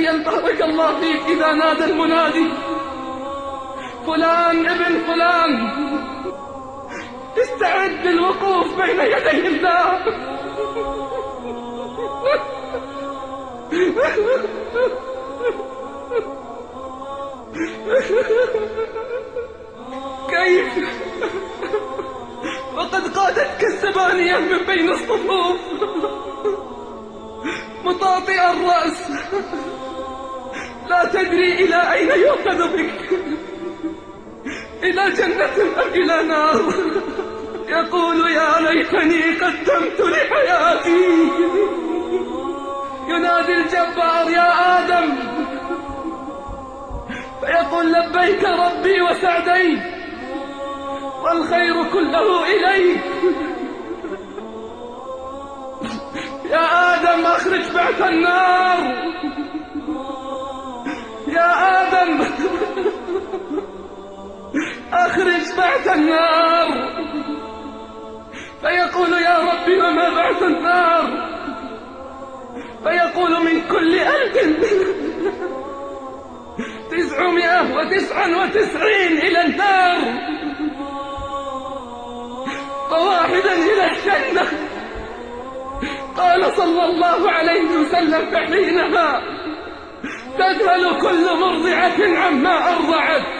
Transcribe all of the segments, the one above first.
تخيل بارك الله فيك إذا نادى المنادي. فلان ابن فلان. استعد للوقوف بين يدي الله. كيف؟ وقد قادتك السبانية من بين الصفوف. تدري إلى أين يؤخذ بك؟ إلى جنة أم إلى نار؟ يقول يا ليتني قدمت لحياتي. ينادي الجبار يا آدم. فيقول لبيك ربي وسعدي. والخير كله إليك. يا آدم أخرج بعث النار. النار. فيقول يا ربي وما بعث النار. فيقول من كل ألف تسعمائة وتسعا وتسعين إلى النار. وواحدا إلى الجنة. قال صلى الله عليه وسلم فحينها تذهل كل مرضعة عما أرضعت.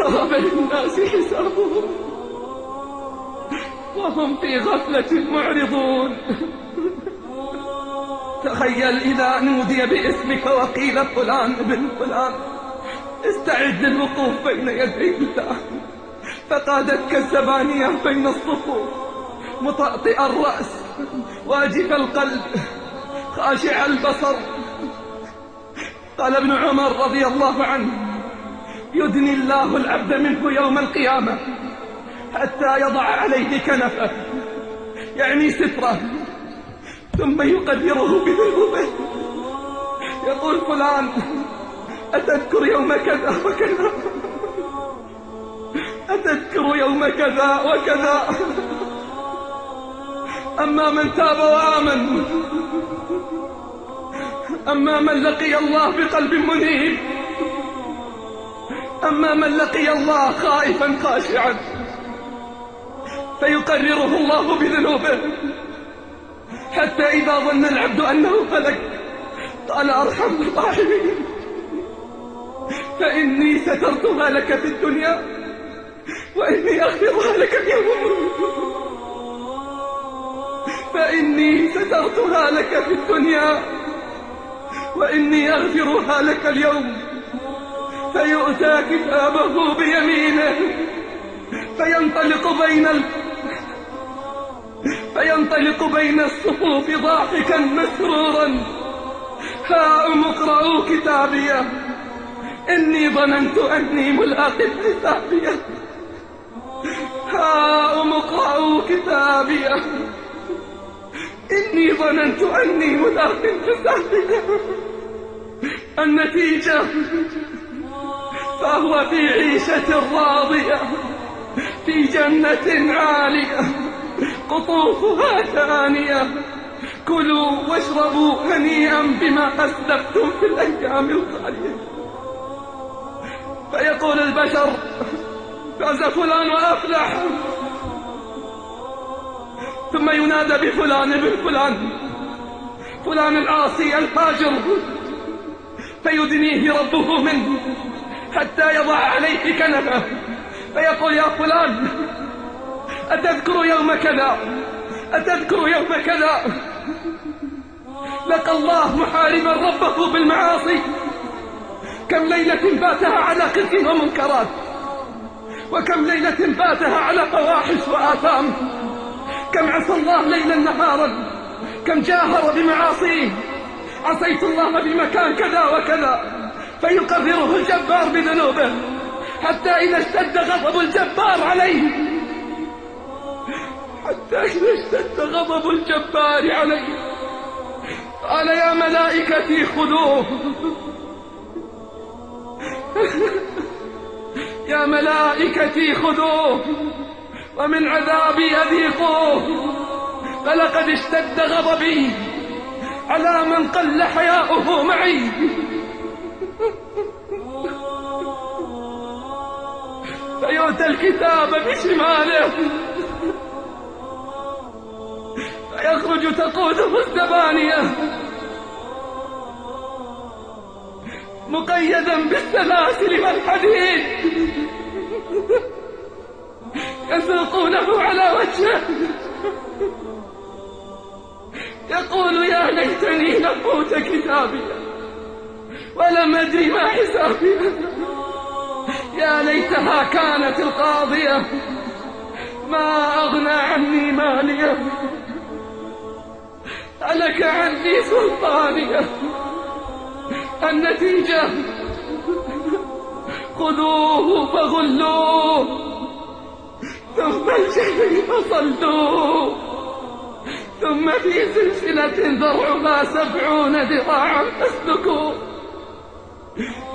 اقترب للناس حسابهم وهم في غفلة معرضون. تخيل إذا نودي باسمك وقيل فلان ابن فلان. استعد للوقوف بين يدي الله. فقادتك الزبانية بين الصفوف. مطأطئ الرأس. واجف القلب. خاشع البصر. قال ابن عمر رضي الله عنه يدني الله العبد منه يوم القيامة حتى يضع عليه كنفه يعني ستره ثم يقدره بذنوبه. يقول فلان أتذكر يوم كذا وكذا؟ أتذكر يوم كذا وكذا؟ أما من تاب وآمن أما من لقي الله بقلب منيب أما من لقي الله خائفا خاشعا فيقرره الله بذنوبه. حتى إذا ظن العبد أنه هلك قال أرحم الراحمين. فإني سترتها لك في الدنيا وإني أغفرها لك اليوم. فإني سترتها لك في الدنيا وإني أغفرها لك اليوم. فيؤتى كتابه بيمينه. فينطلق بين ال... فينطلق بين الصفوف ضاحكا مسرورا. هاؤم اقرأوا كتابية. إني ظننت أني ملاق حسابيه هاؤم اقرأوا كتابية. إني ظننت أني ملاق حسابيه النتيجة فهو في عيشة راضية في جنة عالية قطوفها ثانية. كلوا واشربوا هنيئا بما أسلفتم في الأيام الخالية فيقول البشر فاز فلان وأفلح. ثم ينادى بفلان ابن فلان فلان العاصي الفاجر. فيدنيه ربه منه. يضع عليه كنفه. فيقول يا فلان أتذكر يوم كذا أتذكر يوم كذا. لقى الله محاربا ربه بالمعاصي. كم ليلة باتها على قسم ومنكرات وكم ليلة باتها على فواحش وآثام. كم عصى الله ليلا نهارا كم جاهر بمعاصيه. عصيت الله بمكان كذا وكذا. فيقرره الجبار بذنوبه حتى إذا اشتد غضب الجبار عليه. حتى إذا اشتد غضب الجبار عليه. قال يا ملائكتي خذوه. يا ملائكتي خذوه. ومن عذابي أذيقوه. فلقد اشتد غضبي على من قل حياؤه معي. فيؤتى الكتاب بشماله. فيخرج تقوده الزبانية مقيدا بالسلاسل والحديد. يسوقونه على وجهه. يقول يا ليتني لم كتابي. ولم أدري ما حسابي. يا ليتها كانت القاضية. ما أغنى عني مالية. هلك عني سلطانية. النتيجة خذوه فغلوه. ثم الجحيم صلوه ثم في سلسلة ذرعها سبعون ذراعا فاسلكوه.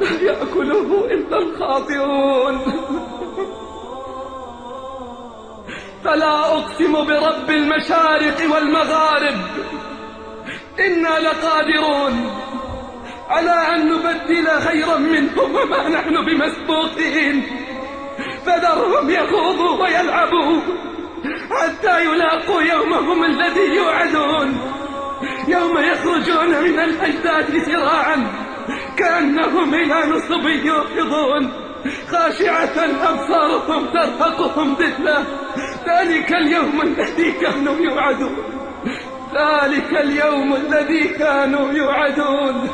لا يأكله إلا الخاطئون. فلا أقسم برب المشارق والمغارب. إنا لقادرون على أن نبدل خيرا منهم وما نحن بمسبوقين. فذرهم يخوضوا ويلعبوا حتى يلاقوا يومهم الذي يوعدون. يوم يخرجون من الأجداد سراعا. كأنهم إلى نصب يوقظون خاشعة أبصارهم ترهقهم ذلة. ذلك اليوم الذي كانوا يوعدون. ذلك اليوم الذي كانوا يوعدون.